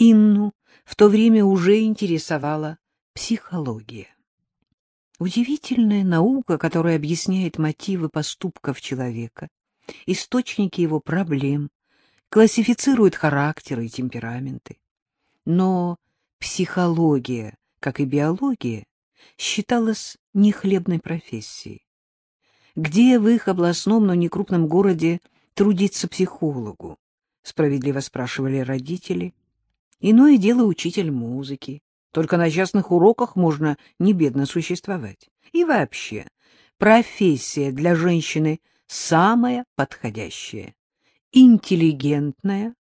Инну в то время уже интересовала психология. Удивительная наука, которая объясняет мотивы поступков человека, источники его проблем, классифицирует характеры и темпераменты. Но психология, как и биология, считалась нехлебной профессией. Где в их областном, но не крупном городе трудиться психологу? Справедливо спрашивали родители. Иное дело учитель музыки. Только на частных уроках можно не бедно существовать. И вообще, профессия для женщины самая подходящая. Интеллигентная,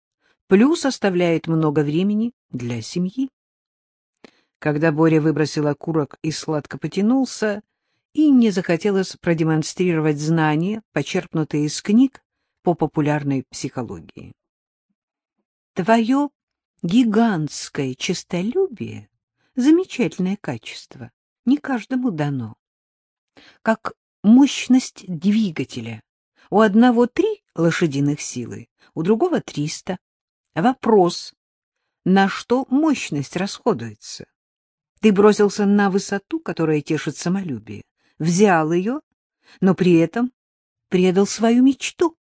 плюс оставляет много времени для семьи. Когда Боря выбросил окурок и сладко потянулся, и не захотелось продемонстрировать знания, почерпнутые из книг по популярной психологии. Твое гигантское честолюбие — замечательное качество, не каждому дано. Как мощность двигателя. У одного три лошадиных силы, у другого триста. Вопрос, на что мощность расходуется? Ты бросился на высоту, которая тешит самолюбие, взял ее, но при этом предал свою мечту.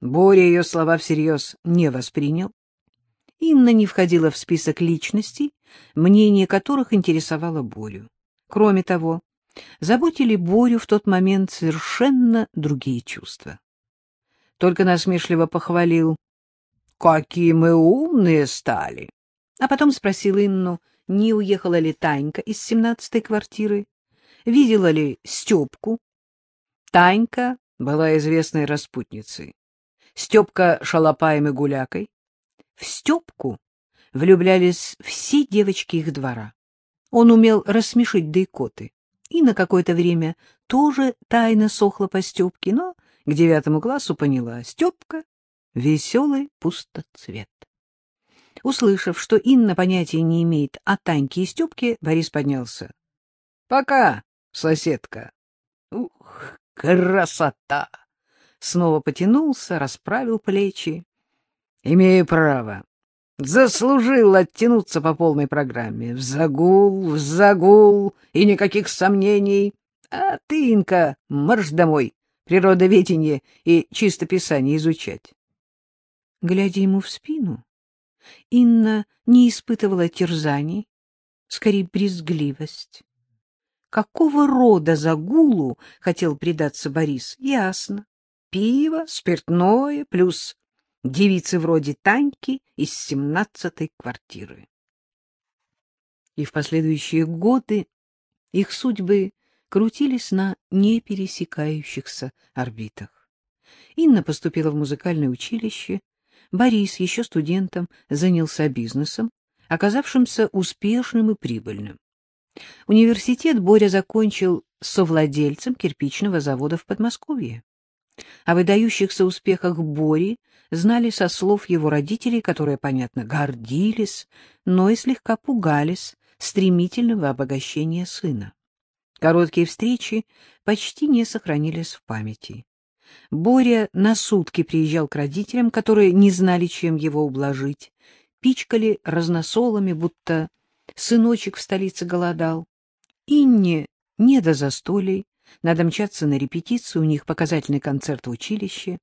Боря ее слова всерьез не воспринял. Инна не входила в список личностей, мнение которых интересовало Борю. Кроме того, заботили Борю в тот момент совершенно другие чувства. Только насмешливо похвалил. — Какие мы умные стали! А потом спросил Инну, не уехала ли Танька из семнадцатой квартиры, видела ли Степку. Танька была известной распутницей. Степка — шалопаем и гулякой. В Степку влюблялись все девочки их двора. Он умел рассмешить да икоты. И на какое-то время тоже тайно сохла по Степке, но к девятому классу поняла — Степка — веселый пустоцвет. Услышав, что Инна понятия не имеет о Таньке и Степке, Борис поднялся. — Пока, соседка. Ух, красота! Снова потянулся, расправил плечи. — Имею право. Заслужил оттянуться по полной программе. В загул, в загул, и никаких сомнений. А ты, Инка, марш домой, природоведение и чистописание изучать. Глядя ему в спину, Инна не испытывала терзаний, скорее брезгливость. Какого рода загулу хотел предаться Борис, ясно. Пиво, спиртное, плюс девицы вроде Таньки из семнадцатой квартиры. И в последующие годы их судьбы крутились на непересекающихся орбитах. Инна поступила в музыкальное училище, Борис, еще студентом, занялся бизнесом, оказавшимся успешным и прибыльным. Университет Боря закончил совладельцем кирпичного завода в Подмосковье. О выдающихся успехах Бори знали со слов его родителей, которые, понятно, гордились, но и слегка пугались стремительного обогащения сына. Короткие встречи почти не сохранились в памяти. Боря на сутки приезжал к родителям, которые не знали, чем его ублажить, пичкали разносолами, будто сыночек в столице голодал. Инне не до застолий, надо мчаться на репетицию, у них показательный концерт в училище,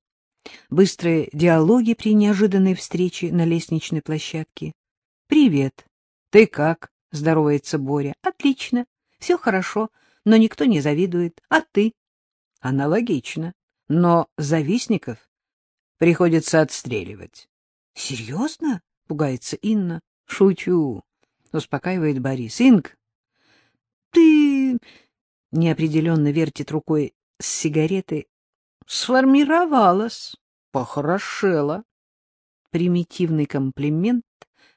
быстрые диалоги при неожиданной встрече на лестничной площадке. — Привет. Ты как? — здоровается Боря. — Отлично. Все хорошо, но никто не завидует. А ты? — Аналогично но завистников приходится отстреливать. — Серьезно? — пугается Инна. — Шучу, — успокаивает Борис. — Инг, ты неопределенно вертит рукой с сигареты. Сформировалась, похорошела. Примитивный комплимент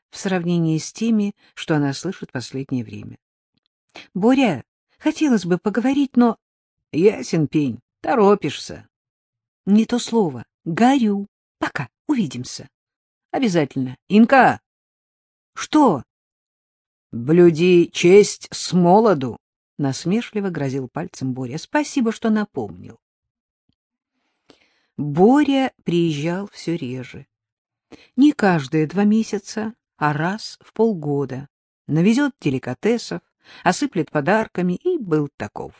в сравнении с теми, что она слышит последнее время. — Боря, хотелось бы поговорить, но... — Ясен пень, торопишься. Не то слово. Горю. Пока. Увидимся. Обязательно. Инка! Что? Блюди честь с молоду. Насмешливо грозил пальцем Боря. Спасибо, что напомнил. Боря приезжал все реже. Не каждые два месяца, а раз в полгода. Навезет деликатесов, осыплет подарками и был таков.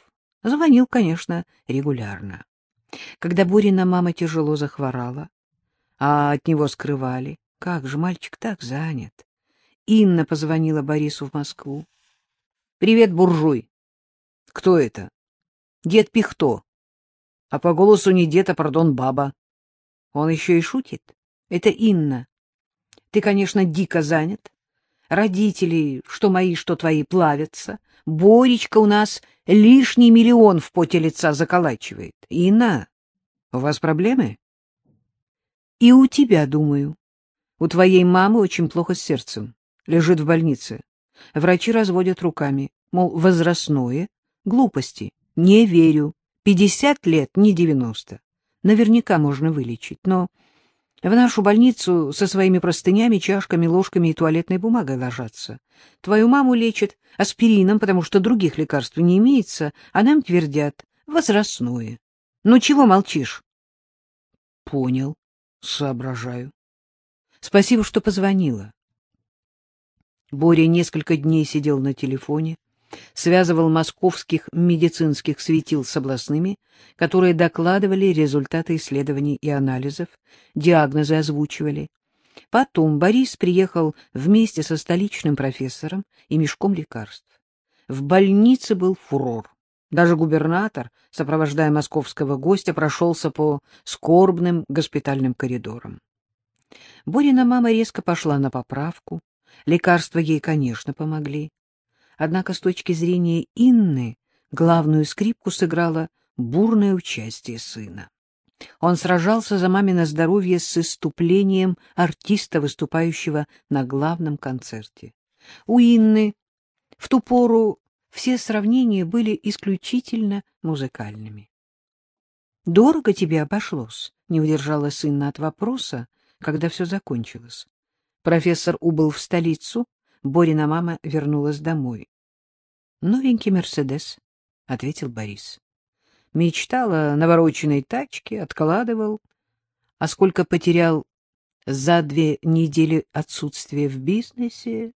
Звонил, конечно, регулярно. Когда Борина мама тяжело захворала, а от него скрывали, как же мальчик так занят. Инна позвонила Борису в Москву. — Привет, буржуй. — Кто это? — Дед Пихто. А по голосу не дед, а, пардон, баба. Он еще и шутит. Это Инна. Ты, конечно, дико занят. Родители, что мои, что твои, плавятся. Боречка у нас лишний миллион в поте лица заколачивает. Инна, у вас проблемы? И у тебя, думаю. У твоей мамы очень плохо с сердцем. Лежит в больнице. Врачи разводят руками. Мол, возрастное. Глупости. Не верю. Пятьдесят лет, не девяносто. Наверняка можно вылечить. Но в нашу больницу со своими простынями, чашками, ложками и туалетной бумагой ложатся. Твою маму лечат аспирином, потому что других лекарств не имеется, а нам твердят возрастное. Ну чего молчишь? Понял, соображаю. Спасибо, что позвонила. Боря несколько дней сидел на телефоне, связывал московских медицинских светил с областными, которые докладывали результаты исследований и анализов, диагнозы озвучивали. Потом Борис приехал вместе со столичным профессором и мешком лекарств. В больнице был фурор. Даже губернатор, сопровождая московского гостя, прошелся по скорбным госпитальным коридорам. Борина мама резко пошла на поправку. Лекарства ей, конечно, помогли. Однако с точки зрения Инны главную скрипку сыграло бурное участие сына. Он сражался за мамино здоровье с иступлением артиста, выступающего на главном концерте. У Инны в ту пору все сравнения были исключительно музыкальными. «Дорого тебе обошлось?» — не удержала сына от вопроса, когда все закончилось. Профессор убыл в столицу, Борина мама вернулась домой. — Новенький «Мерседес», — ответил Борис. Мечтал о навороченной тачке, откладывал. А сколько потерял за две недели отсутствия в бизнесе,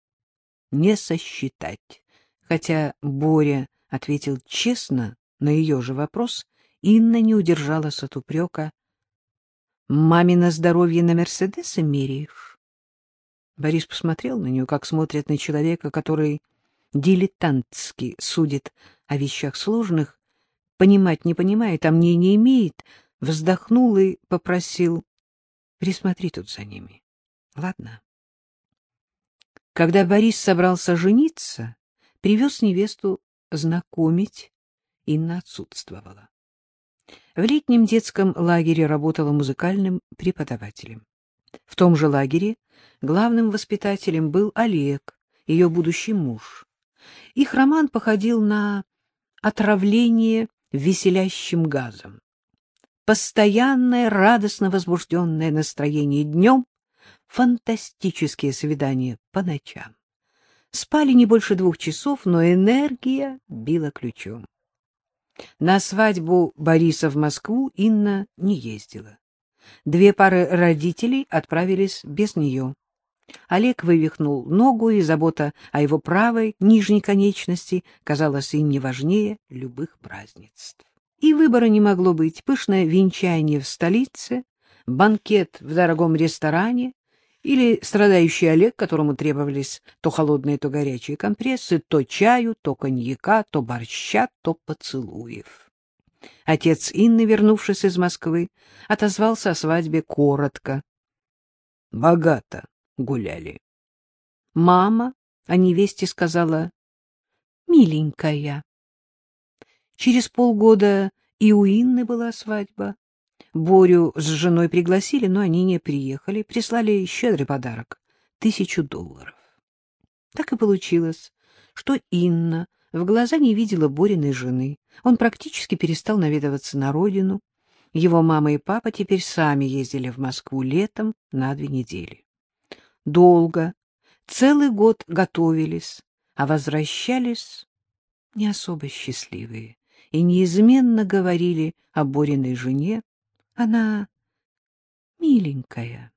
не сосчитать. Хотя Боря ответил честно на ее же вопрос, Инна не удержалась от упрека. — Мамино здоровье на «Мерседесы» меряешь? Борис посмотрел на нее, как смотрят на человека, который дилетантски судит о вещах сложных, понимать не понимает, а мне не имеет, вздохнул и попросил присмотри тут за ними. Ладно. Когда Борис собрался жениться, привез невесту знакомить, Инна отсутствовала. В летнем детском лагере работала музыкальным преподавателем. В том же лагере главным воспитателем был Олег, ее будущий муж. Их роман походил на отравление веселящим газом. Постоянное радостно возбужденное настроение днем, фантастические свидания по ночам. Спали не больше двух часов, но энергия била ключом. На свадьбу Бориса в Москву Инна не ездила. Две пары родителей отправились без нее. Олег вывихнул ногу, и забота о его правой нижней конечности казалась им не важнее любых празднеств. И выбора не могло быть. Пышное венчание в столице, банкет в дорогом ресторане или страдающий Олег, которому требовались то холодные, то горячие компрессы, то чаю, то коньяка, то борща, то поцелуев. Отец Инны, вернувшись из Москвы, отозвался о свадьбе коротко. — Богато гуляли. Мама о невесте сказала «миленькая». Через полгода и у Инны была свадьба. Борю с женой пригласили, но они не приехали. Прислали щедрый подарок — тысячу долларов. Так и получилось, что Инна в глаза не видела Бориной жены. Он практически перестал наведываться на родину. Его мама и папа теперь сами ездили в Москву летом на две недели долго, целый год готовились, а возвращались не особо счастливые и неизменно говорили о Бориной жене. Она миленькая.